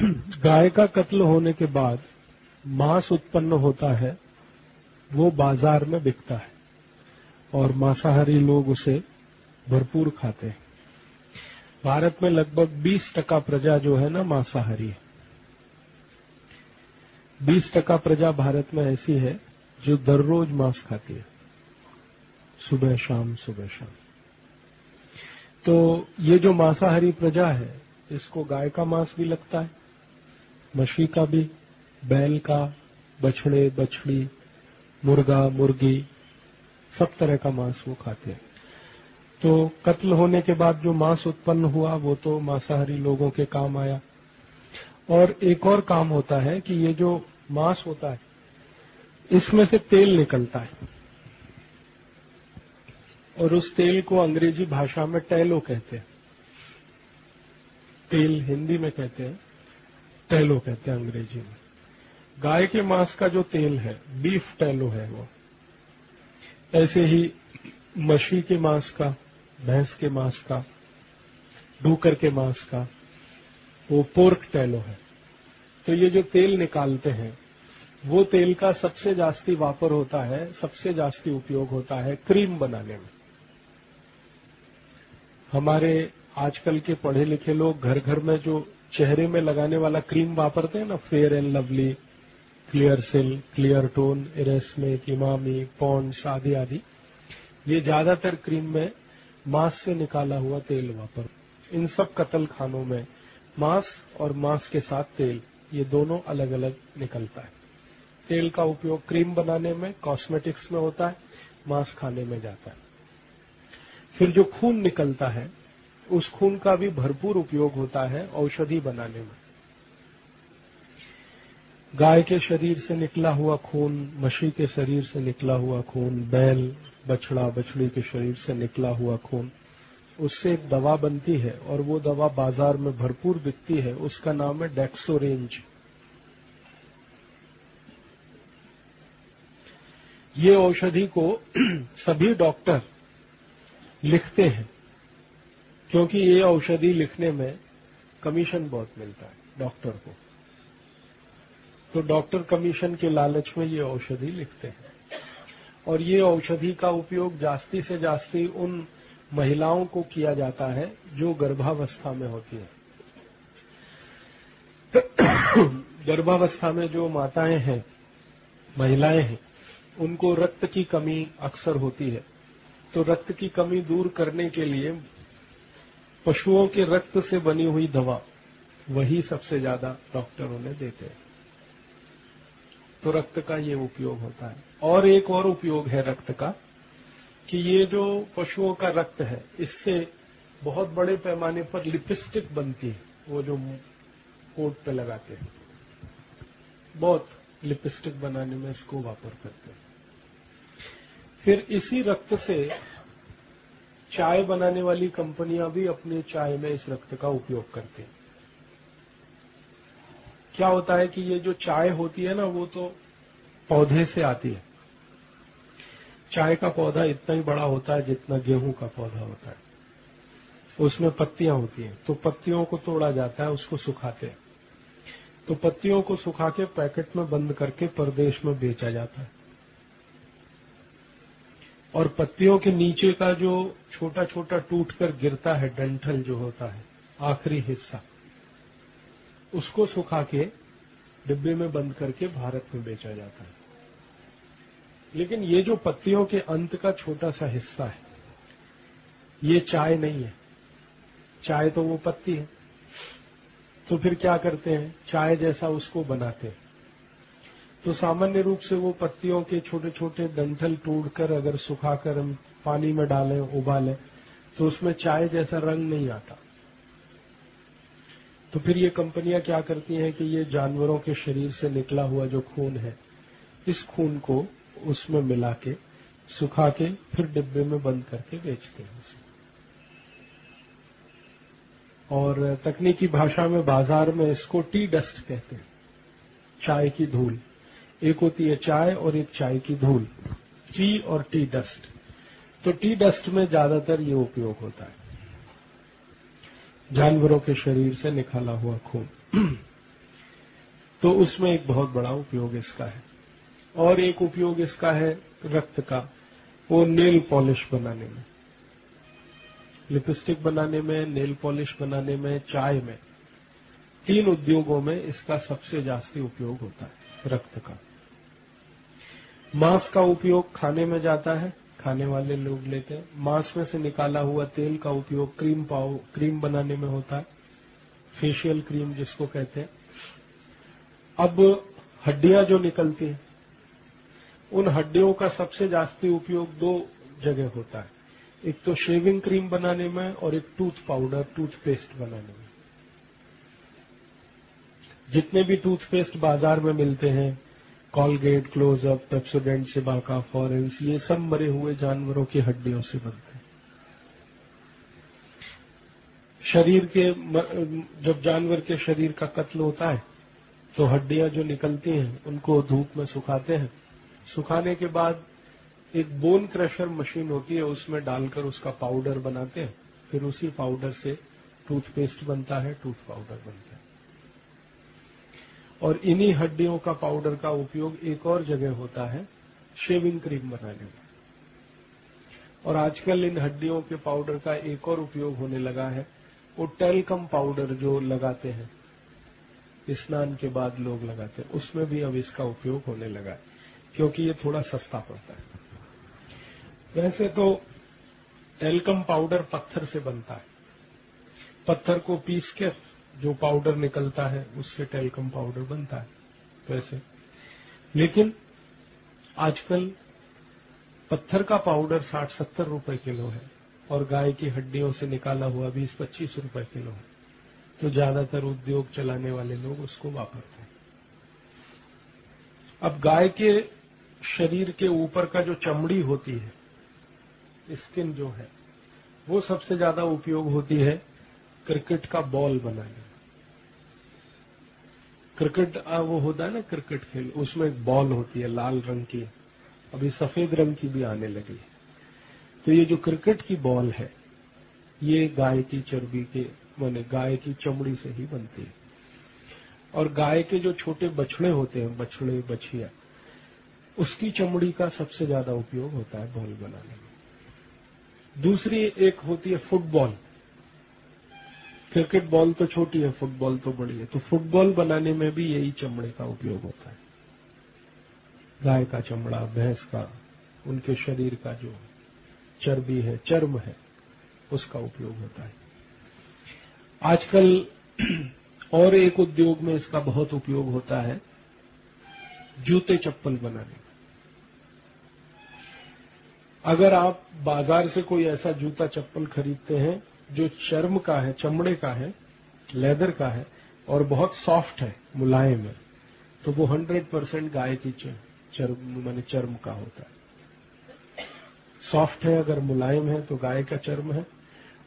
गाय का कत्ल होने के बाद मांस उत्पन्न होता है, वो बाज़ार में बिकता है और मांसाहारी लोग उसे भरपूर खाते हैं। भारत में लगभग 20 टका प्रजा जो है ना मांसाहारी है। 20 टका प्रजा भारत में ऐसी है जो दररोज मांस खाती है, सुबह शाम सुबह शाम। तो ये जो मांसाहारी प्रजा है, इसको गाय का मांस भी लगता है मछली का भी, बैल का, बछड़े, बछड़ी, मुर्गा, मुर्गी, सब तरह का मांस वो खाते हैं। तो कत्ल होने के बाद जो मांस उत्पन्न हुआ, वो तो मांसाहारी लोगों के काम आया। और एक और काम होता है कि ये जो मांस होता है, इसमें से तेल निकलता है। और उस तेल को अंग्रेज़ी भाषा में टैलो कहते हैं। तेल हिंदी में कहते हैं। टैलो कहते हैं अंग्रेज़ी में। गाय के मांस का जो तेल है, बीफ टैलो है वो, ऐसे ही मछली के मांस का, भैंस के मांस का, डूकर के मांस का, वो पोर्क टैलो है। तो ये जो तेल निकालते हैं, वो तेल का सबसे जास्ती वापर होता है, सबसे जास्ती उपयोग होता है क्रीम बनाने में। हमारे आजकल के पढ़े लिखे लोग घर घर में जो चेहरे में लगाने वाला क्रीम वापरते हैं ना? फेयर एंड लवली क्लियर सिल क्लियर टोन इरेस्मे इमामी पॉन्ड्स आदि आदि। ये ज़्यादातर क्रीम में मांस से निकाला हुआ तेल वापर। इन सब कतल खानों में मांस और मांस के साथ तेल, ये दोनों अलग अलग निकलता है। तेल का उपयोग क्रीम बनाने में कॉस्मेटिक्स में होता है, मांस खाने में जाता है। फिर जो खून निकलता है उस खून का भी भरपूर उपयोग होता है औषधि बनाने में। गाय के शरीर से निकला हुआ खून, मछली के शरीर से निकला हुआ खून, बैल, बछड़ा, बछड़ी के शरीर से निकला हुआ खून, उससे एक दवा बनती है और वो दवा बाज़ार में भरपूर बिकती है। उसका नाम है डेक्सोरेंज। ये औषधि को सभी डॉक्टर लिखते हैं। क्योंकि ये औषधि लिखने में कमीशन बहुत मिलता है डॉक्टर को। तो डॉक्टर कमीशन के लालच में ये औषधि लिखते हैं। और ये औषधि का उपयोग जास्ती से जास्ती उन महिलाओं को किया जाता है जो गर्भावस्था में होती है। गर्भावस्था में जो माताएँ हैं, महिलाएँ हैं, उनको रक्त की कमी अक्सर होती है। तो रक्त की कमी दूर करने के लिए पशुओं के रक्त से बनी हुई दवा, वही सबसे ज़्यादा डॉक्टरों ने देते हैं। तो रक्त का ये उपयोग होता है। और एक और उपयोग है रक्त का, कि ये जो पशुओं का रक्त है, इससे बहुत बड़े पैमाने पर लिपस्टिक बनती है, वो जो कोट पे लगाते हैं। बहुत लिपस्टिक बनाने में इसको वापर करते हैं। फिर इसी रक्त से चाय बनाने वाली कंपनियाँ भी अपने चाय में इस रक्त का उपयोग करती हैं। क्या होता है कि ये जो चाय होती है ना, वो तो पौधे से आती है। चाय का पौधा इतना ही बड़ा होता है जितना गेहूँ का पौधा होता है। उसमें पत्तियाँ होती हैं तो पत्तियों को तोड़ा जाता है, उसको सुखाते हैं। तो पत्तियों को सुखा के पैकेट में बंद करके परदेश में बेचा जाता है। और पत्तियों के नीचे का जो छोटा छोटा टूटकर गिरता है, डंठल जो होता है, आखिरी हिस्सा, उसको सुखा के डिब्बे में बंद करके भारत में बेचा जाता है। लेकिन ये जो पत्तियों के अंत का छोटा सा हिस्सा है, ये चाय नहीं है। चाय तो वो पत्ती है। तो फिर क्या करते हैं? चाय जैसा उसको बनाते हैं। तो सामान्य रूप से वो पत्तियों के छोटे छोटे डंठल टूटकर अगर सुखाकर हम पानी में डालें, उबालें तो उसमें चाय जैसा रंग नहीं आता। तो फिर ये कंपनियाँ क्या करती हैं कि ये जानवरों के शरीर से निकला हुआ जो खून है, इस खून को उसमें मिला के सुखा के फिर डिब्बे में बंद करके बेचते हैं उसे। और तकनीकी भाषा में बाज़ार में इसको टी डस्ट कहते हैं, चाय की धूल। एक होती है चाय और एक चाय की धूल, टी और टी डस्ट। तो टी डस्ट में ज़्यादातर ये उपयोग होता है। जानवरों के शरीर से निकाला हुआ खून। तो उसमें एक बहुत बड़ा उपयोग इसका है। और एक उपयोग इसका है रक्त का, वो नेल पॉलिश बनाने में। लिपस्टिक बनाने में, नेल पॉलिश बनाने में, चाय में। तीन उद्योगों में इसका सबसे जास्ती उपयोग होता है रक्त का। मांस का उपयोग खाने में जाता है, खाने वाले लोग लेते हैं। मांस में से निकाला हुआ तेल का उपयोग क्रीम पाव, क्रीम बनाने में होता है, फेशियल क्रीम जिसको कहते हैं। अब हड्डियाँ जो निकलती हैं, उन हड्डियों का सबसे जास्ती उपयोग दो जगह होता है। एक तो शेविंग क्रीम बनाने में और एक टूथ पाउडर, टूथपेस्ट बनाने में। जितने भी टूथपेस्ट बाज़ार में मिलते हैं Colgate Closeup Pepsodent Cibaca Forhans ये सब मरे हुए जानवरों की हड्डियों से बनते हैं। शरीर के जब जानवर के शरीर का कत्ल होता है तो हड्डियाँ जो निकलती हैं, उनको धूप में सुखाते हैं। सुखाने के बाद एक बोन क्रशर मशीन होती है, उसमें डालकर उसका पाउडर बनाते हैं। फिर उसी पाउडर से टूथपेस्ट बनता है टूथ पाउडर बनता है। और इन्हीं हड्डियों का पाउडर का उपयोग एक और जगह होता है शेविंग क्रीम बनाने में। और आजकल इन हड्डियों के पाउडर का एक और उपयोग होने लगा है, वो टेलकम पाउडर जो लगाते हैं। स्नान के बाद लोग लगाते हैं। उसमें भी अब इसका उपयोग होने लगा है, क्योंकि ये थोड़ा सस्ता पड़ता है। वैसे तो टेलकम पाउडर पत्थर से बनता है। पत्थर को पीस के जो पाउडर निकलता है, उससे टेलकम पाउडर बनता है, वैसे। लेकिन आजकल पत्थर का पाउडर 60-70 रुपए किलो है और गाय की हड्डियों से निकाला हुआ 20-25 रुपए किलो है। तो ज़्यादातर उद्योग चलाने वाले लोग उसको वापरते हैं। अब गाय के शरीर के ऊपर का जो चमड़ी होती है स्किन जो है, वो सबसे ज़्यादा उपयोग होती है क्रिकेट का बॉल बनाने। क्रिकेट वो होता है ना क्रिकेट खेल, उसमें एक बॉल होती है लाल रंग की, अभी सफ़ेद रंग की भी आने लगी। तो ये जो क्रिकेट की बॉल है, ये गाय की चर्बी के, माने गाय की चमड़ी से ही बनती है। और गाय के जो छोटे बछड़े होते हैं, बछड़े, बछिया, उसकी चमड़ी का सबसे ज़्यादा उपयोग होता है बॉल बनाने में। दूसरी एक होती है फुटबॉल। क्रिकेट बॉल तो छोटी है, फुटबॉल तो बड़ी है। तो फुटबॉल बनाने में भी यही चमड़े का उपयोग होता है। गाय का चमड़ा, भैंस का, उनके शरीर का जो चर्बी है, चर्म है, उसका उपयोग होता है। आजकल और एक उद्योग में इसका बहुत उपयोग होता है, जूते चप्पल बनाने में अगर आप बाज़ार से कोई ऐसा जूता चप्पल खरीदते हैं जो चर्म का है, चमड़े का है, लेदर का है और बहुत सॉफ्ट है मुलायम है तो वो 100 परसेंट गाय की चर्म, माने चर्म का होता है। सॉफ्ट है, अगर मुलायम है तो गाय का चर्म है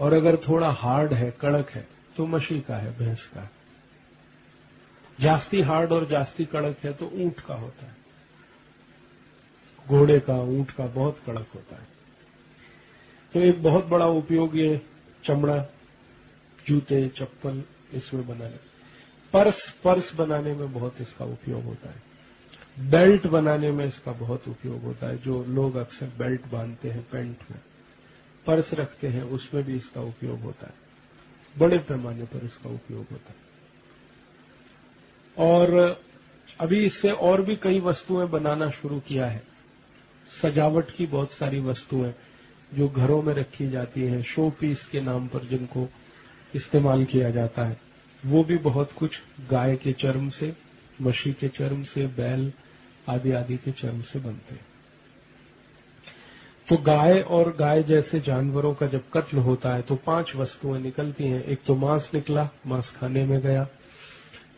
और अगर थोड़ा हार्ड है, कड़क है तो मछली का है, भैंस का है। जास्ती हार्ड और जास्ती कड़क है तो ऊँट का होता है। घोड़े का, ऊँट का बहुत कड़क होता है। तो एक बहुत बड़ा उपयोग ये चमड़ा, जूते, चप्पल इसमें बनाने। पर्स पर्स बनाने में बहुत इसका उपयोग होता है। बेल्ट बनाने में इसका बहुत उपयोग होता है, जो लोग अक्सर बेल्ट बांधते हैं, पेंट में। पर्स रखते हैं, उसमें भी इसका उपयोग होता है। बड़े पैमाने पर इसका उपयोग होता है। और अभी इससे और भी कई वस्तुएँ बनाना शुरू किया है। सजावट की बहुत सारी वस्तुएँ। जो घरों में रखी जाती है शो पीस के नाम पर जिनको इस्तेमाल किया जाता है, वो भी बहुत कुछ गाय के चर्म से, मशी के चर्म से, बैल आदि आदि के चर्म से बनते हैं। तो गाय और गाय जैसे जानवरों का जब कत्ल होता है तो पाँच वस्तुएँ निकलती हैं। एक तो मांस निकला, मांस खाने में गया।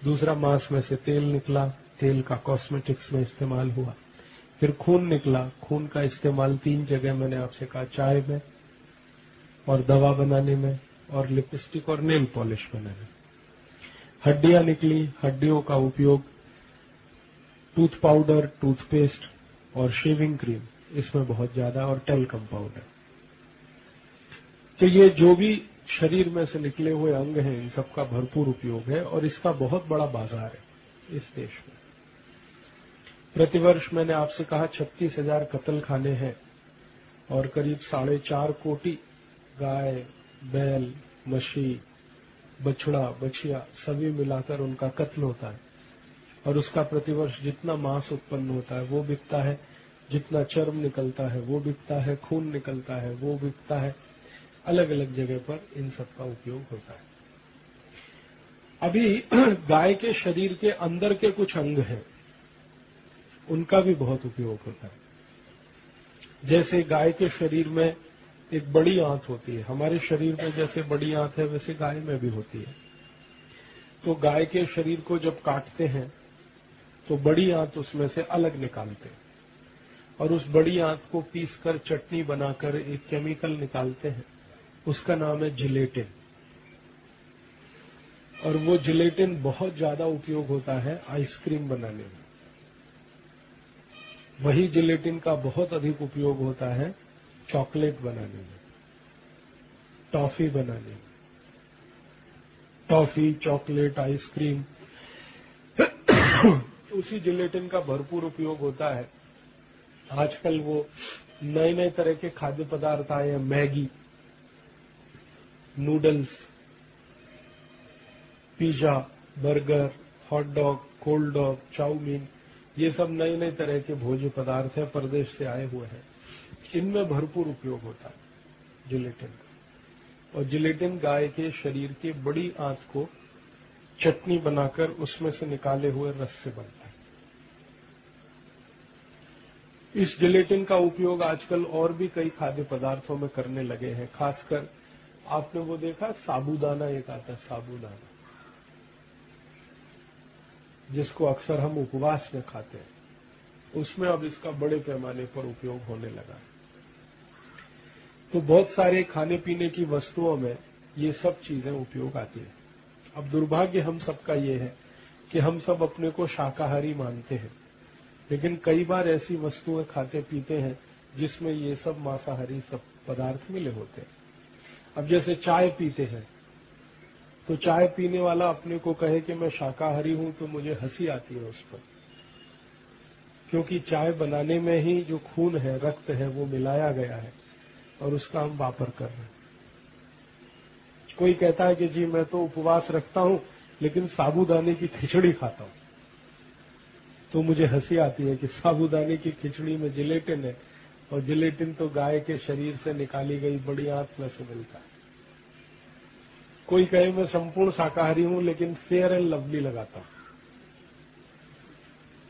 दूसरा मांस में से तेल निकला, तेल का कॉस्मेटिक्स में इस्तेमाल हुआ। फिर खून निकला। खून का इस्तेमाल तीन जगह मैंने आपसे कहा, चाय में और दवा बनाने में और लिपस्टिक और नेल पॉलिश बनाने में। हड्डियाँ निकली। हड्डियों का उपयोग टूथ पाउडर, टूथपेस्ट और शेविंग क्रीम, इसमें बहुत ज़्यादा और टेलकम पाउडर। तो ये जो भी शरीर में से निकले हुए अंग हैं, इन सबका भरपूर उपयोग है और इसका बहुत बड़ा बाज़ार है इस देश में। प्रतिवर्ष मैंने आपसे कहा छत्तीस हज़ार कत्ल खाने हैं और करीब साढ़े चार कोटि गाय, बैल, मछली, बछड़ा, बछिया सभी मिलाकर उनका कत्ल होता है। और उसका प्रतिवर्ष जितना मांस उत्पन्न होता है वो बिकता है, जितना चर्म निकलता है वो बिकता है, खून निकलता है वो बिकता है। अलग अलग जगह पर इन सब का उपयोग होता है। अभी गाय के शरीर के अंदर के कुछ अंग हैं। उनका भी बहुत उपयोग होता है। जैसे गाय के शरीर में एक बड़ी आंत होती है, हमारे शरीर में जैसे बड़ी आंत है, वैसे गाय में भी होती है। तो गाय के शरीर को जब काटते हैं तो बड़ी आंत उसमें से अलग निकालते हैं और उस बड़ी आंत को पीसकर चटनी बनाकर एक केमिकल निकालते हैं। उसका नाम है जिलेटिन। और वो जिलेटिन बहुत ज़्यादा उपयोग होता है आइसक्रीम बनाने में। वही जिलेटिन का बहुत अधिक उपयोग होता है चॉकलेट बनाने में, टॉफी बनाने में। टॉफी, चॉकलेट, आइसक्रीम, उसी जिलेटिन का भरपूर उपयोग होता है। आजकल वो नए नए तरह के खाद्य पदार्थ आए हैं, Maggi, noodles, pizza, burger, hot dog, cold dog, chowmein ये सब नए नए तरह के भोज्य पदार्थ हैं, प्रदेश से आए हुए हैं। इनमें भरपूर उपयोग होता है, जिलेटिन। का और जिलेटिन गाय के शरीर की बड़ी आंत को चटनी बनाकर उसमें से निकाले हुए रस से बनता है। इस जिलेटिन का उपयोग आजकल और भी कई खाद्य पदार्थों में करने लगे हैं, खासकर आपने वो देखा, साबूदाना, एक आता है साबूदाना। जिसको अक्सर हम उपवास में खाते हैं, उसमें अब इसका बड़े पैमाने पर उपयोग होने लगा है। तो बहुत सारे खाने पीने की वस्तुओं में ये सब चीज़ें उपयोग आती है। अब दुर्भाग्य हम सबका ये है कि हम सब अपने को शाकाहारी मानते हैं, लेकिन कई बार ऐसी वस्तुएँ खाते पीते हैं जिसमें ये सब मांसाहारी सब पदार्थ मिले होते हैं। अब जैसे चाय पीते हैं तो चाय पीने वाला अपने को कहे कि मैं शाकाहारी हूँ तो मुझे हँसी आती है उस पर। क्योंकि चाय बनाने में ही जो खून है, रक्त है, वो मिलाया गया है और उसका हम वापर कर रहे हैं। कोई कहता है कि जी मैं तो उपवास रखता हूँ, लेकिन साबुदाने की खिचड़ी खाता हूँ। तो मुझे हँसी आती है कि साबुदाने की खिचड़ी में जिलेटिन है, और जिलेटिन तो गाय के शरीर से निकाली गई बड़ी आंत में से मिलता है। कोई कहे, मैं संपूर्ण शाकाहारी हूँ, लेकिन फेयर एंड लवली लगाता हूँ.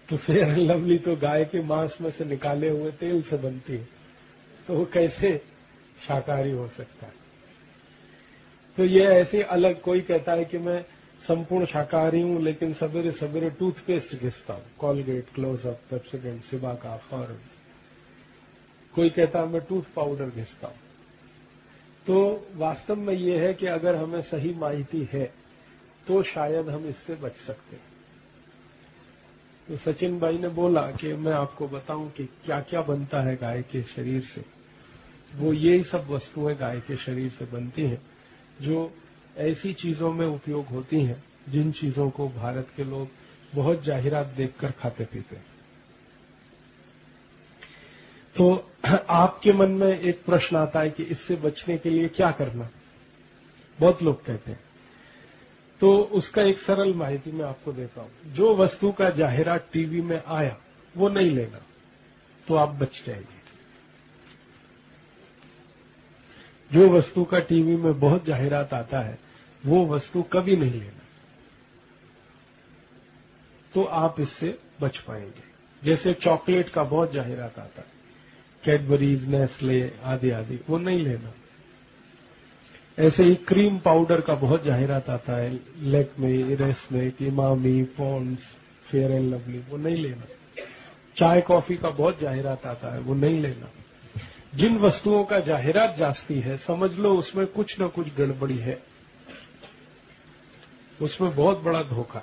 तो फेयर एंड लवली तो गाय के मांस में से निकाले हुए तेल से बनती है। तो वो कैसे शाकाहारी हो सकता है? तो ये ऐसे अलग, कोई कहता है कि मैं संपूर्ण शाकाहारी हूँ, लेकिन सवेरे सवेरे टूथपेस्ट घिसता हूँ। कॉलगेट क्लोजअप पेप्सिडेंट सिबा का कोई कहता है, मैं टूथ पाउडर घिसता हूँ। तो वास्तव में ये है कि अगर हमें सही माहिती है तो शायद हम इससे बच सकते हैं। तो सचिन भाई ने बोला कि मैं आपको बताऊँ कि क्या क्या बनता है गाय के शरीर से। वो यही सब वस्तुएँ गाय के शरीर से बनती हैं, जो ऐसी चीज़ों में उपयोग होती हैं, जिन चीज़ों को भारत के लोग बहुत जाहिरात देखकर खाते पीते हैं। तो आपके मन में एक प्रश्न आता है कि इससे बचने के लिए क्या करना? बहुत लोग कहते हैं। तो उसका एक सरल माहिती मैं आपको देता हूँ। जो वस्तु का जाहिरात टीवी में आया, वो नहीं लेना तो आप बच जाएँगे। जो वस्तु का टीवी में बहुत जाहिरात आता है, वो वस्तु कभी नहीं लेना। तो आप इससे बच पाएँगे। जैसे चॉकलेट का बहुत जाहिरात आता है। कैडबरीज, नेस्ले आदि आदि, वो नहीं लेना। ऐसे ही क्रीम पाउडर का बहुत जाहिरात आता है लेक में इरेस में Emami Pond's Fair and Lovely वो नहीं लेना। चाय कॉफ़ी का बहुत जाहिरात आता है, वो नहीं लेना। जिन वस्तुओं का जाहिरात जास्ती है, समझ लो उसमें कुछ न कुछ गड़बड़ी है। उसमें बहुत बड़ा धोखा।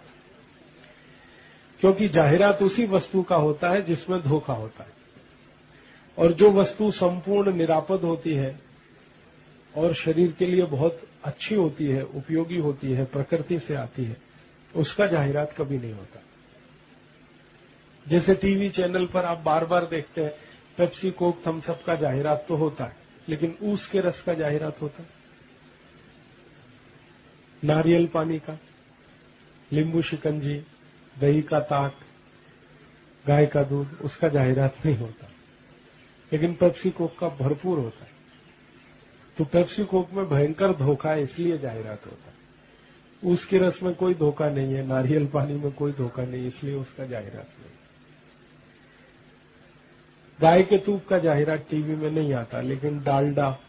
क्योंकि जाहिरात उसी वस्तु का होता है जिसमें धोखा होता है। और जो वस्तु संपूर्ण निरापद होती है और शरीर के लिए बहुत अच्छी होती है, उपयोगी होती है, प्रकृति से आती है, उसका जाहिरात कभी नहीं होता। जैसे टीवी चैनल पर आप बार बार देखते हैं, पेप्सी, कोक थम्सअप का जाहिरात तो होता है, लेकिन ऊस के रस का जाहिरात होता है। नारियल पानी का, लींबू शिकंजी, दही का ताक, गाय का दूध, उसका जाहिरात नहीं होता। लेकिन पेप्सी कोक का भरपूर होता है। तो पेप्सी कोक में भयंकर धोखा है इसलिए जाहिरात होता है। उसके रस में कोई धोखा नहीं है, नारियल पानी में कोई धोखा नहीं, इसलिए उसका जाहिरात नहीं। गाय के तूप का जाहिरात टीवी में नहीं आता, लेकिन डालडा,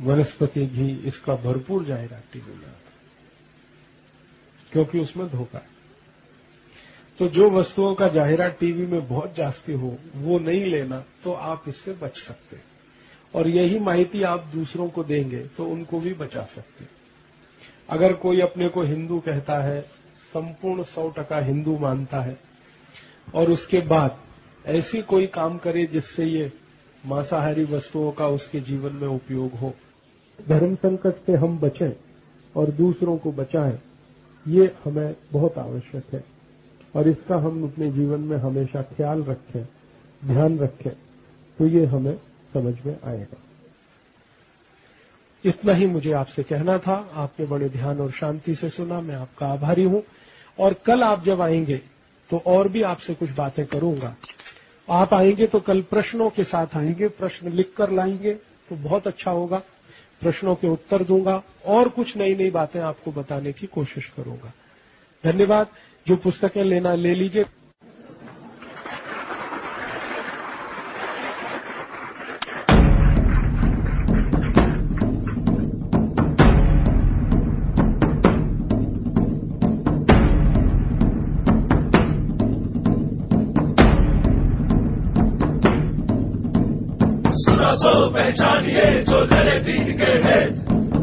वनस्पति घी, इसका भरपूर जाहिरात टीवी में आता क्योंकि उसमें धोखा है। तो जो वस्तुओं का जाहिरा टीवी में बहुत जास्ती हो, वो नहीं लेना तो आप इससे बच सकते और यही माहिती आप दूसरों को देंगे तो उनको भी बचा सकते अगर कोई अपने को हिंदू कहता है, संपूर्ण सौ टका हिंदू मानता है, और उसके बाद ऐसी कोई काम करे जिससे ये मांसाहारी वस्तुओं का उसके जीवन में उपयोग हो। धर्म संकट से हम बचें और दूसरों को बचाएँ, ये हमें बहुत आवश्यक है। और इसका हम अपने जीवन में हमेशा ख्याल रखें, ध्यान रखें तो ये हमें समझ में आएगा। इतना ही मुझे आपसे कहना था। आपने बड़े ध्यान और शांति से सुना, मैं आपका आभारी हूँ। और कल आप जब आएँगे तो और भी आपसे कुछ बातें करूँगा। आप आएँगे तो कल प्रश्नों के साथ आएँगे, प्रश्न लिख कर लाएँगे तो बहुत अच्छा होगा। प्रश्नों के उत्तर दूँगा और कुछ नई नई बातें आपको बताने की कोशिश करूँगा। धन्यवाद। जो पुस्तकें लेना, ले लीजिए। पहचानिए जो लड़े दीन के है।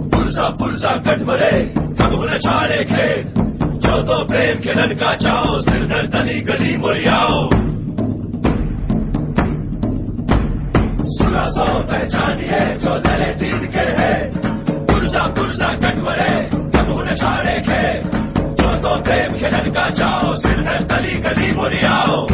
पुरसा पुरसा कट मरे, कब न छाड़े खेत। तो प्रेम के नन का चाओ, सिर दर तली गली मुरियाओ। सुना सो पहचानिए जो दले तीन के है। पुरजा पुरजा कटवर है कबू नशारे के जो तो प्रेम के नन का चाओ, सिर दर तली गली मुरियाओ।